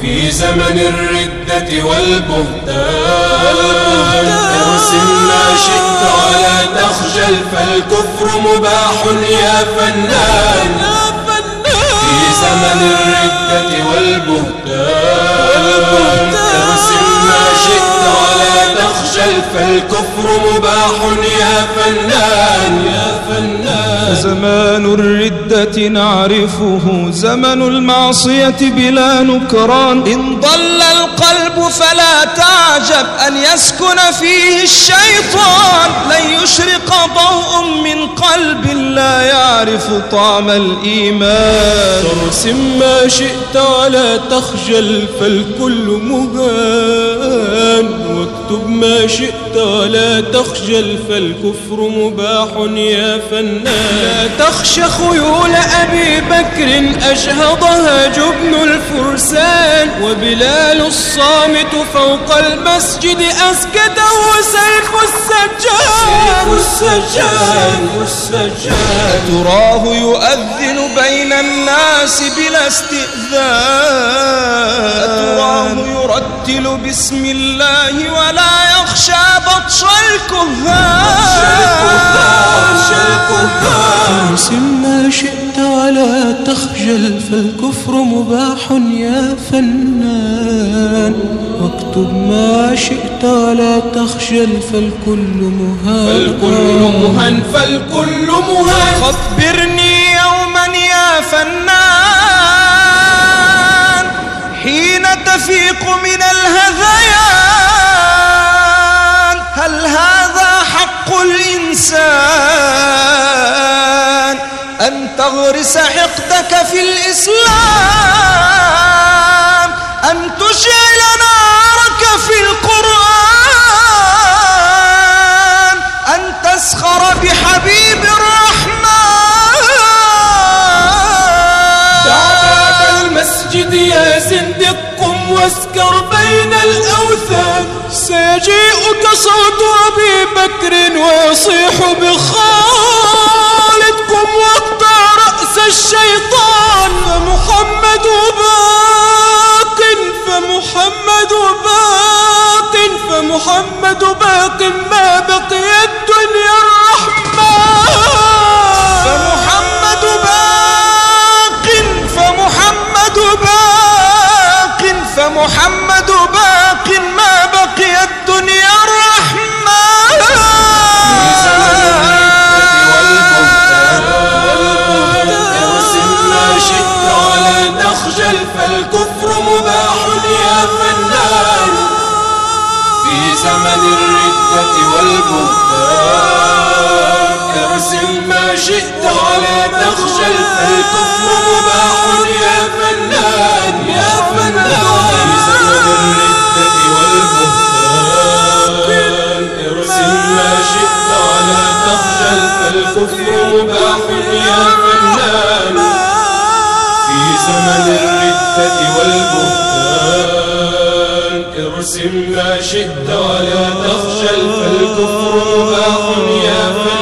في زمن الردة والبهتان. ارسم ما شئت ولا تخجل فالكفر مباح يا فنان. في زمن الردة والبهتان. فالكفر مباح يا فنان يا فنان. زمان الردة نعرفه زمن المعصية بلا نكران. إن ضل القلب فلا تعجب أن يسكن فيه الشيطان. لن يشرق ضوء من قلب لا يعرف طعم الإيمان. ترسم ما شئت ولا تخجل فالكل مهان واكتب ما شئت ولا تخجل فالكفر مباح يا فنان. لا تخش خيول أبي بكر أجهضها جبن الفرسان. وبلال الصامت فوق المسجد أسكته سيف السجان. السجان السجان. تراه يؤذن بين الناس بلا استئذان. يرتل بسم الله ولا يخشى بطش الكهان. ارسم ما شئت ولا تخجل فالكفر مباح يا فنان. واكتب ما شئت ولا تخجل فالكل مهان. فالكل مهان فالكل مهان. خبرني يوما يا فنان. حين تفيق من الهذيان. هل هذا حق الإنسان أن تغرس حقدك في الإسلام؟ واسكر بين الأوثان سيجيئك صوت أبي بكر ويصيح بخالد قم واقطع رأس الشيطان فمحمد باق فمحمد باق فمحمد باق. تخجل فالكفر مباح يا فنان في زمن الردة والبهتان. ارسم ما شئت ولا تخجل فالكفر مباح يا فنان يا فنان. في زمن الردة والبهتان. ارسم ما شئت ولا تخجل فالكفر مباح يا فنان في زمن الردة والبهتان. ارسم ما شئت ولا تخجل فالكفر مباح يا فنان